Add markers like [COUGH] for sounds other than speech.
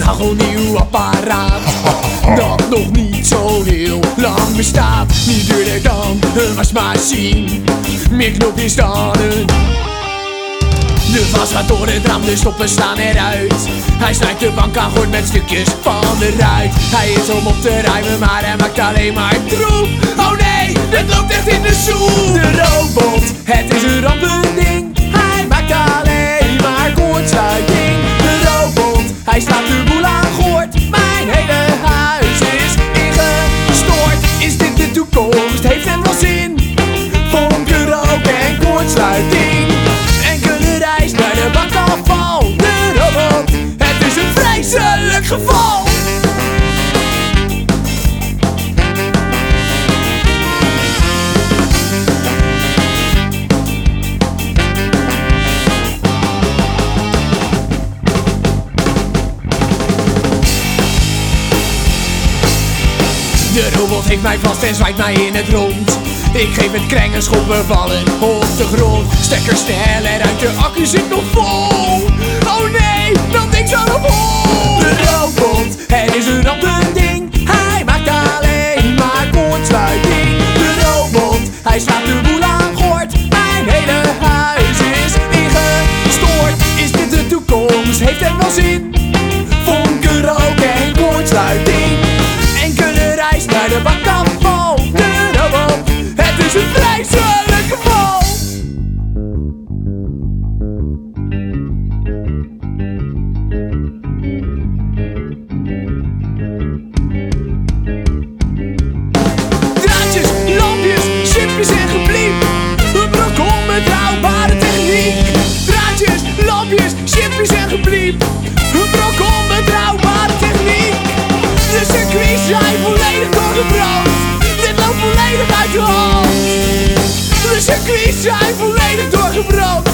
hagelnieuw apparaat [LAUGHS] Dat nog niet zo heel lang bestaat. Niet duurder dan een wasmachine. Meer knopjes dan een de was gaat door het raam, de stoppen staan eruit. Hij snijdt de bank aan met stukjes van de ruit. Hij is om op te ruimen, maar hij maakt alleen maar troep Oh nee, dit loopt echt in de soep. De robot, De robot heeft mij vast en zwaait mij in het rond. Ik geef het kreng en schoppen vallen op de grond. Stekker sneller uit de accu zit nog vol. Oh nee, dat ding zou op hol De robot, het is een ding. Hij maakt alleen maar koortsluiting De robot, hij slaat de boel aan gort Mijn hele is een vreselijk geval Draadjes, lampjes, chipjes en gebliep Een brok onbetrouwbare techniek. Draadjes, lampjes, chipjes en gebliep Een brok onbetrouwbare techniek. De circuits zijn volledig doorgebrand Dit loopt volledig uit de hand Zijn volledig volledig